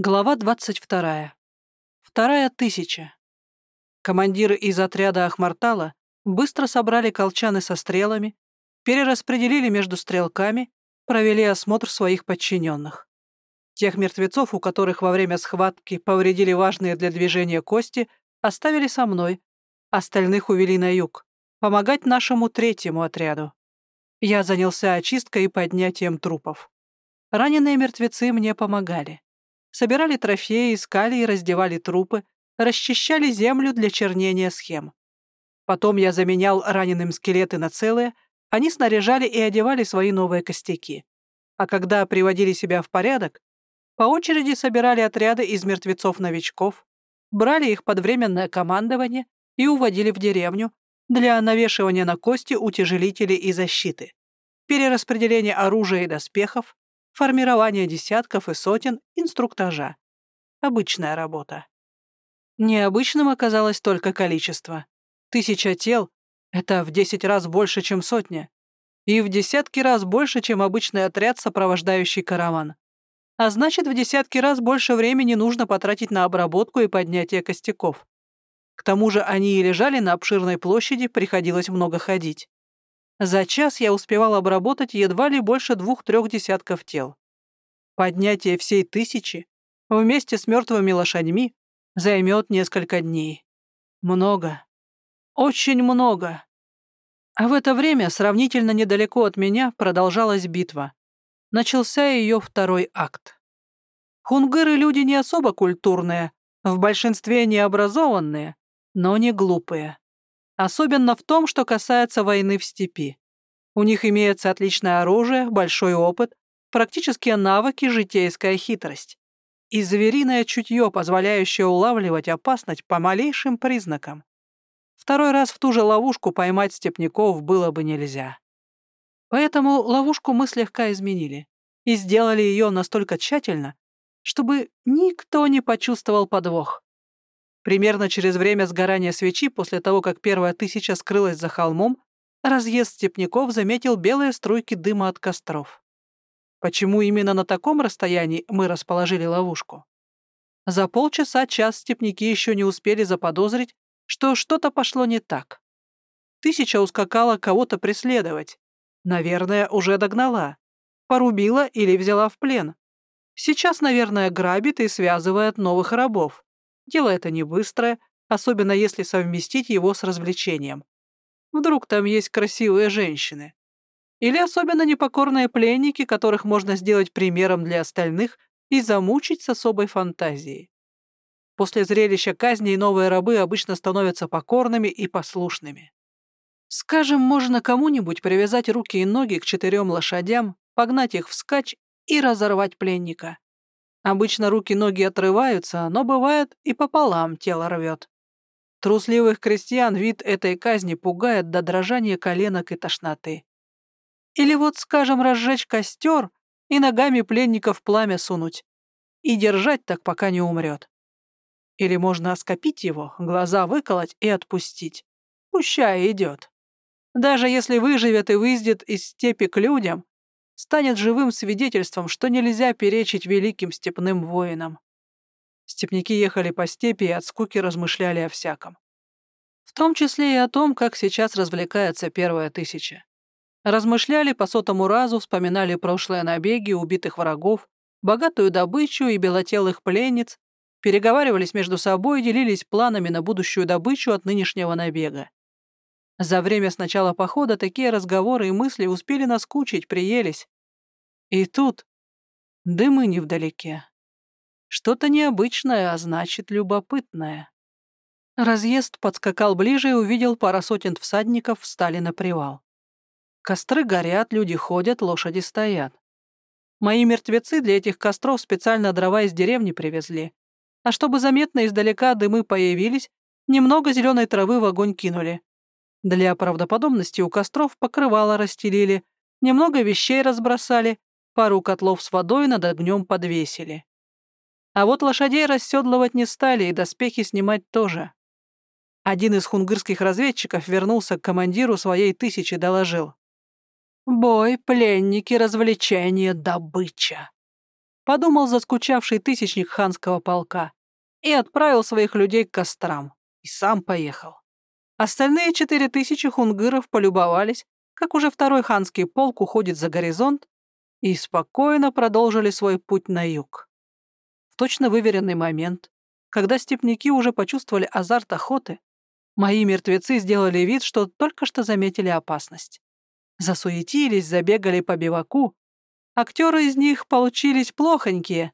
Глава 22. Вторая тысяча. Командиры из отряда Ахмартала быстро собрали колчаны со стрелами, перераспределили между стрелками, провели осмотр своих подчиненных. Тех мертвецов, у которых во время схватки повредили важные для движения кости, оставили со мной, остальных увели на юг, помогать нашему третьему отряду. Я занялся очисткой и поднятием трупов. Раненые мертвецы мне помогали собирали трофеи, искали и раздевали трупы, расчищали землю для чернения схем. Потом я заменял раненым скелеты на целые, они снаряжали и одевали свои новые костяки. А когда приводили себя в порядок, по очереди собирали отряды из мертвецов-новичков, брали их под временное командование и уводили в деревню для навешивания на кости утяжелителей и защиты, перераспределения оружия и доспехов, формирование десятков и сотен инструктажа. Обычная работа. Необычным оказалось только количество. Тысяча тел — это в десять раз больше, чем сотня. И в десятки раз больше, чем обычный отряд, сопровождающий караван. А значит, в десятки раз больше времени нужно потратить на обработку и поднятие костяков. К тому же они и лежали на обширной площади, приходилось много ходить. За час я успевал обработать едва ли больше двух-трех десятков тел. Поднятие всей тысячи вместе с мертвыми лошадьми займет несколько дней. Много. Очень много. А в это время, сравнительно недалеко от меня, продолжалась битва. Начался ее второй акт. Хунгыры — люди не особо культурные, в большинстве необразованные, но не глупые. Особенно в том, что касается войны в степи. У них имеется отличное оружие, большой опыт, практические навыки, житейская хитрость. И звериное чутье, позволяющее улавливать опасность по малейшим признакам. Второй раз в ту же ловушку поймать степняков было бы нельзя. Поэтому ловушку мы слегка изменили и сделали ее настолько тщательно, чтобы никто не почувствовал подвох. Примерно через время сгорания свечи, после того, как первая тысяча скрылась за холмом, разъезд степняков заметил белые струйки дыма от костров. Почему именно на таком расстоянии мы расположили ловушку? За полчаса-час степняки еще не успели заподозрить, что что-то пошло не так. Тысяча ускакала кого-то преследовать. Наверное, уже догнала. Порубила или взяла в плен. Сейчас, наверное, грабит и связывает новых рабов. Дело это не быстрое, особенно если совместить его с развлечением. Вдруг там есть красивые женщины. Или особенно непокорные пленники, которых можно сделать примером для остальных и замучить с особой фантазией. После зрелища казни новые рабы обычно становятся покорными и послушными. Скажем, можно кому-нибудь привязать руки и ноги к четырем лошадям, погнать их вскачь и разорвать пленника. Обычно руки-ноги отрываются, но бывает и пополам тело рвет. Трусливых крестьян вид этой казни пугает до дрожания коленок и тошноты. Или вот, скажем, разжечь костер и ногами пленников пламя сунуть. И держать так, пока не умрет. Или можно оскопить его, глаза выколоть и отпустить. Пущай идет. Даже если выживет и выйдет из степи к людям, станет живым свидетельством, что нельзя перечить великим степным воинам. Степники ехали по степи и от скуки размышляли о всяком. В том числе и о том, как сейчас развлекается первая тысяча. Размышляли по сотому разу, вспоминали прошлые набеги, убитых врагов, богатую добычу и белотелых пленниц, переговаривались между собой делились планами на будущую добычу от нынешнего набега. За время с начала похода такие разговоры и мысли успели наскучить, приелись. И тут дымы невдалеке. Что-то необычное, а значит, любопытное. Разъезд подскакал ближе и увидел пара сотен всадников встали на привал. Костры горят, люди ходят, лошади стоят. Мои мертвецы для этих костров специально дрова из деревни привезли. А чтобы заметно издалека дымы появились, немного зеленой травы в огонь кинули. Для правдоподобности у костров покрывало расстелили, немного вещей разбросали, пару котлов с водой над огнем подвесили. А вот лошадей расседлывать не стали и доспехи снимать тоже. Один из хунгырских разведчиков вернулся к командиру своей тысячи, доложил. «Бой, пленники, развлечения, добыча». подумал заскучавший тысячник ханского полка и отправил своих людей к кострам, и сам поехал. Остальные четыре тысячи хунгыров полюбовались, как уже второй ханский полк уходит за горизонт, и спокойно продолжили свой путь на юг. В точно выверенный момент, когда степняки уже почувствовали азарт охоты, мои мертвецы сделали вид, что только что заметили опасность. Засуетились, забегали по биваку. Актеры из них получились плохонькие,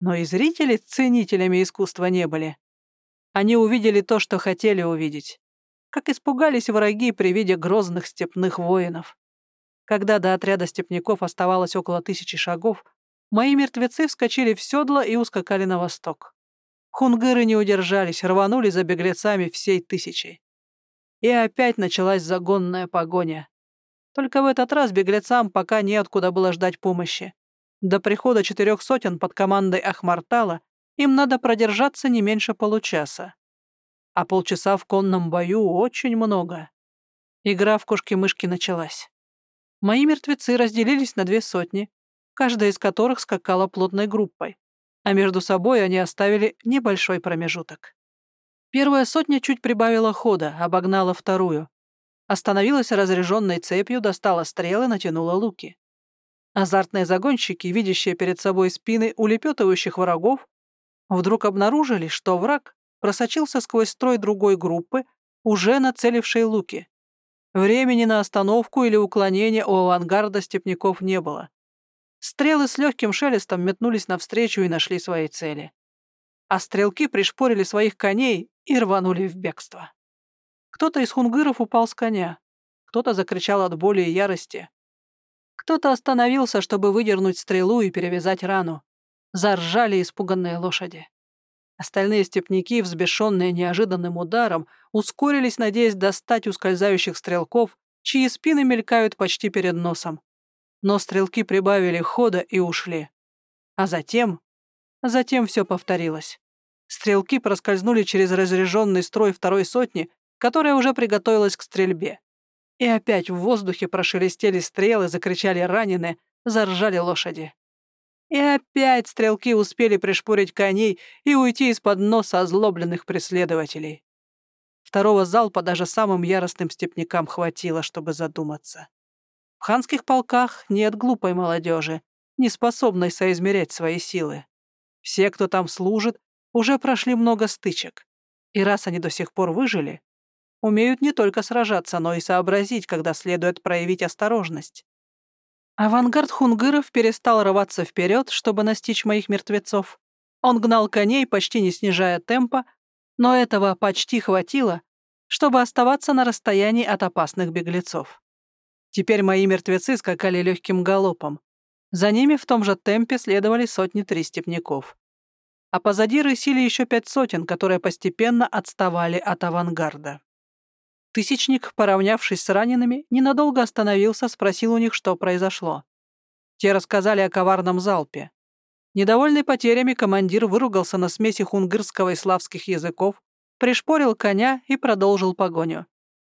но и зрители ценителями искусства не были. Они увидели то, что хотели увидеть. Как испугались враги при виде грозных степных воинов. Когда до отряда степняков оставалось около тысячи шагов, мои мертвецы вскочили в седло и ускакали на восток. Хунгыры не удержались, рванули за беглецами всей тысячей. И опять началась загонная погоня. Только в этот раз беглецам пока неоткуда было ждать помощи. До прихода четырех сотен под командой Ахмартала им надо продержаться не меньше получаса. А полчаса в конном бою очень много. Игра в кошки-мышки началась. Мои мертвецы разделились на две сотни, каждая из которых скакала плотной группой а между собой они оставили небольшой промежуток. Первая сотня чуть прибавила хода, обогнала вторую. Остановилась разряженной цепью, достала стрелы, натянула луки. Азартные загонщики, видящие перед собой спины улепетывающих врагов, вдруг обнаружили, что враг просочился сквозь строй другой группы, уже нацелившей луки. Времени на остановку или уклонение у авангарда степняков не было. Стрелы с легким шелестом метнулись навстречу и нашли свои цели. А стрелки пришпорили своих коней и рванули в бегство. Кто-то из хунгыров упал с коня, кто-то закричал от боли и ярости. Кто-то остановился, чтобы выдернуть стрелу и перевязать рану. Заржали испуганные лошади. Остальные степняки, взбешенные неожиданным ударом, ускорились, надеясь достать ускользающих стрелков, чьи спины мелькают почти перед носом но стрелки прибавили хода и ушли. А затем... Затем все повторилось. Стрелки проскользнули через разряженный строй второй сотни, которая уже приготовилась к стрельбе. И опять в воздухе прошелестели стрелы, закричали раненые, заржали лошади. И опять стрелки успели пришпорить коней и уйти из-под носа озлобленных преследователей. Второго залпа даже самым яростным степнякам хватило, чтобы задуматься. В ханских полках нет глупой молодежи, не способной соизмерять свои силы. Все, кто там служит, уже прошли много стычек. И раз они до сих пор выжили, умеют не только сражаться, но и сообразить, когда следует проявить осторожность. Авангард хунгыров перестал рваться вперед, чтобы настичь моих мертвецов. Он гнал коней, почти не снижая темпа, но этого почти хватило, чтобы оставаться на расстоянии от опасных беглецов. Теперь мои мертвецы скакали легким галопом. За ними в том же темпе следовали сотни-три степняков. А позади рысили еще пять сотен, которые постепенно отставали от авангарда. Тысячник, поравнявшись с ранеными, ненадолго остановился, спросил у них, что произошло. Те рассказали о коварном залпе. Недовольный потерями, командир выругался на смеси хунгырского и славских языков, пришпорил коня и продолжил погоню.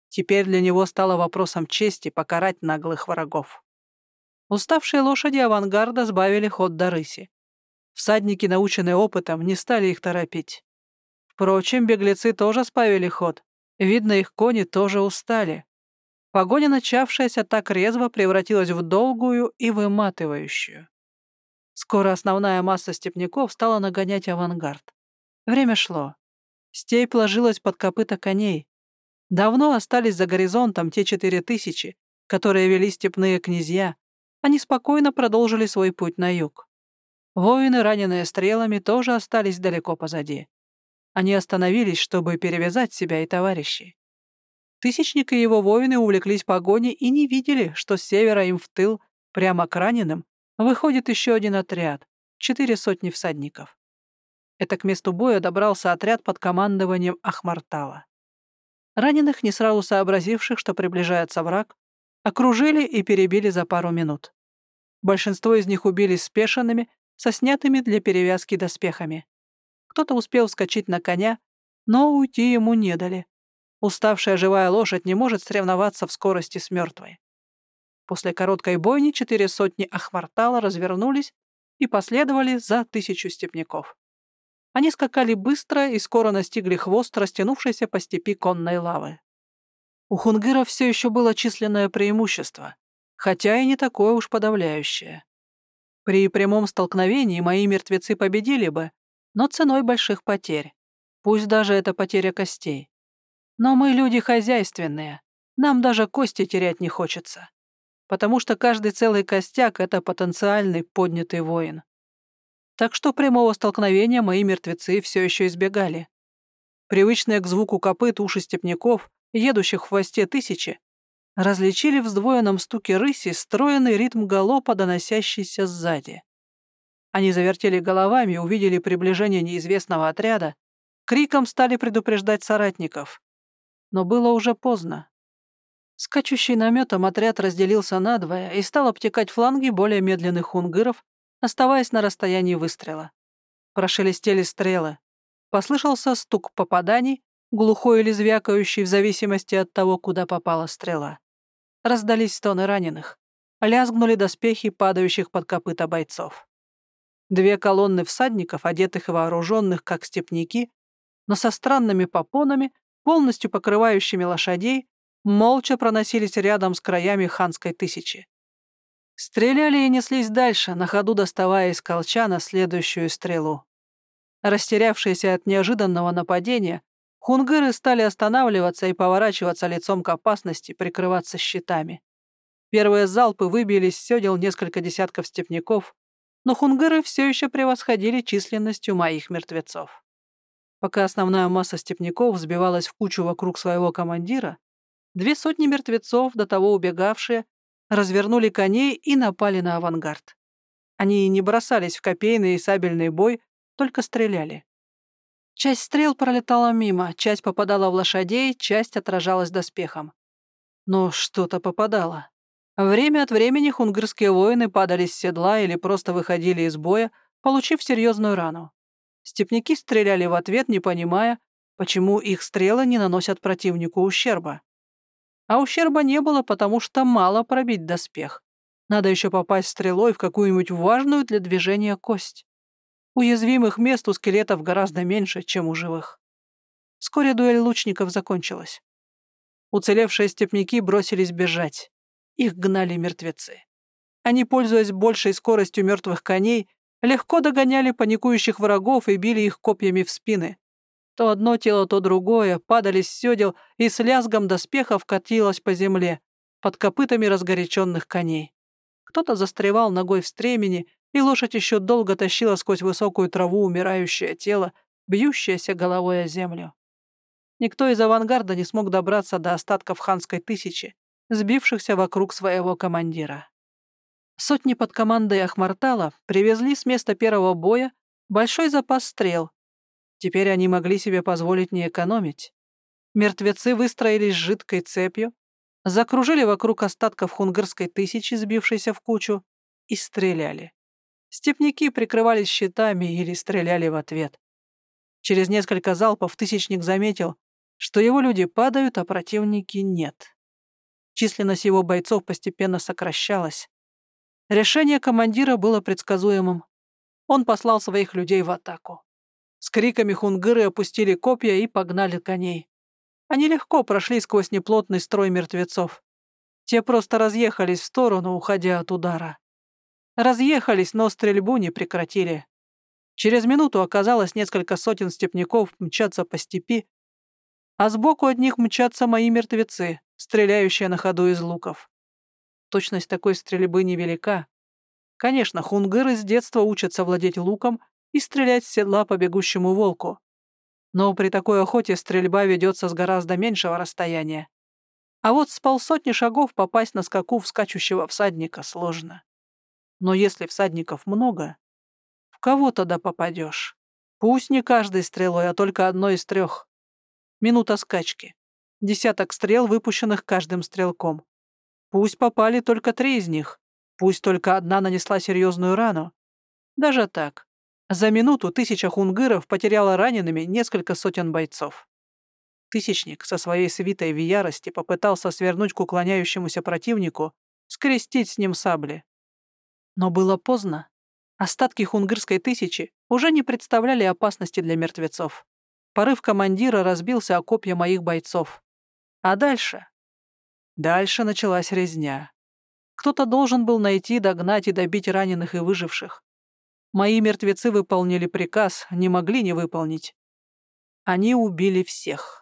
Теперь для него стало вопросом чести покарать наглых врагов. Уставшие лошади авангарда сбавили ход до рыси. Всадники, наученные опытом, не стали их торопить. Впрочем, беглецы тоже сбавили ход. Видно, их кони тоже устали. Погоня, начавшаяся так резво, превратилась в долгую и выматывающую. Скоро основная масса степняков стала нагонять авангард. Время шло. Степь ложилась под копыта коней, Давно остались за горизонтом те четыре тысячи, которые вели степные князья. Они спокойно продолжили свой путь на юг. Воины, раненые стрелами, тоже остались далеко позади. Они остановились, чтобы перевязать себя и товарищей. Тысячник и его воины увлеклись погоней и не видели, что с севера им в тыл, прямо к раненым, выходит еще один отряд, четыре сотни всадников. Это к месту боя добрался отряд под командованием Ахмартала. Раненых, не сразу сообразивших, что приближается враг, окружили и перебили за пару минут. Большинство из них убили спешенными, со снятыми для перевязки доспехами. Кто-то успел вскочить на коня, но уйти ему не дали. Уставшая живая лошадь не может соревноваться в скорости с мертвой. После короткой бойни четыре сотни Ахвартала развернулись и последовали за тысячу степняков. Они скакали быстро и скоро настигли хвост, растянувшейся по степи конной лавы. У хунгыров все еще было численное преимущество, хотя и не такое уж подавляющее. При прямом столкновении мои мертвецы победили бы, но ценой больших потерь. Пусть даже это потеря костей. Но мы люди хозяйственные, нам даже кости терять не хочется. Потому что каждый целый костяк — это потенциальный поднятый воин. Так что прямого столкновения мои мертвецы все еще избегали. Привычные к звуку копыт уши степняков, едущих в хвосте тысячи, различили в сдвоенном стуке рыси стройный ритм галопа, доносящийся сзади. Они завертели головами, увидели приближение неизвестного отряда, криком стали предупреждать соратников. Но было уже поздно. Скачущий наметом отряд разделился надвое и стал обтекать фланги более медленных хунгыров, оставаясь на расстоянии выстрела. Прошелестели стрелы. Послышался стук попаданий, глухой или звякающий в зависимости от того, куда попала стрела. Раздались стоны раненых. Лязгнули доспехи падающих под копыта бойцов. Две колонны всадников, одетых и вооруженных, как степняки, но со странными попонами, полностью покрывающими лошадей, молча проносились рядом с краями ханской тысячи. Стреляли и неслись дальше, на ходу доставая из колчана следующую стрелу. Растерявшиеся от неожиданного нападения, хунгыры стали останавливаться и поворачиваться лицом к опасности, прикрываться щитами. Первые залпы выбили из седел несколько десятков степняков, но хунгыры все еще превосходили численностью моих мертвецов. Пока основная масса степняков сбивалась в кучу вокруг своего командира, две сотни мертвецов, до того убегавшие, развернули коней и напали на авангард. Они не бросались в копейный и сабельный бой, только стреляли. Часть стрел пролетала мимо, часть попадала в лошадей, часть отражалась доспехом. Но что-то попадало. Время от времени хунгрские воины падали с седла или просто выходили из боя, получив серьезную рану. Степняки стреляли в ответ, не понимая, почему их стрелы не наносят противнику ущерба. А ущерба не было, потому что мало пробить доспех. Надо еще попасть стрелой в какую-нибудь важную для движения кость. Уязвимых мест у скелетов гораздо меньше, чем у живых. Вскоре дуэль лучников закончилась. Уцелевшие степняки бросились бежать. Их гнали мертвецы. Они, пользуясь большей скоростью мертвых коней, легко догоняли паникующих врагов и били их копьями в спины. То одно тело, то другое падали с седел и с лязгом доспехов катилось по земле, под копытами разгоряченных коней. Кто-то застревал ногой в стремени, и лошадь еще долго тащила сквозь высокую траву умирающее тело, бьющееся головой о землю. Никто из авангарда не смог добраться до остатков ханской тысячи, сбившихся вокруг своего командира. Сотни под командой Ахмартала привезли с места первого боя большой запас стрел. Теперь они могли себе позволить не экономить. Мертвецы выстроились жидкой цепью, закружили вокруг остатков хунгарской тысячи, сбившейся в кучу, и стреляли. Степняки прикрывались щитами или стреляли в ответ. Через несколько залпов тысячник заметил, что его люди падают, а противники нет. Численность его бойцов постепенно сокращалась. Решение командира было предсказуемым. Он послал своих людей в атаку. С криками хунгыры опустили копья и погнали коней. Они легко прошли сквозь неплотный строй мертвецов. Те просто разъехались в сторону, уходя от удара. Разъехались, но стрельбу не прекратили. Через минуту оказалось несколько сотен степняков мчаться по степи, а сбоку от них мчатся мои мертвецы, стреляющие на ходу из луков. Точность такой стрельбы невелика. Конечно, хунгыры с детства учатся владеть луком и стрелять с седла по бегущему волку. Но при такой охоте стрельба ведется с гораздо меньшего расстояния. А вот с полсотни шагов попасть на скаку в скачущего всадника сложно. Но если всадников много, в кого тогда попадешь? Пусть не каждой стрелой, а только одной из трех. Минута скачки. Десяток стрел, выпущенных каждым стрелком. Пусть попали только три из них. Пусть только одна нанесла серьезную рану. Даже так. За минуту тысяча хунгыров потеряла ранеными несколько сотен бойцов. Тысячник со своей свитой в ярости попытался свернуть к уклоняющемуся противнику, скрестить с ним сабли. Но было поздно. Остатки хунгырской тысячи уже не представляли опасности для мертвецов. Порыв командира разбился о копья моих бойцов. А дальше? Дальше началась резня. Кто-то должен был найти, догнать и добить раненых и выживших. Мои мертвецы выполнили приказ, не могли не выполнить. Они убили всех.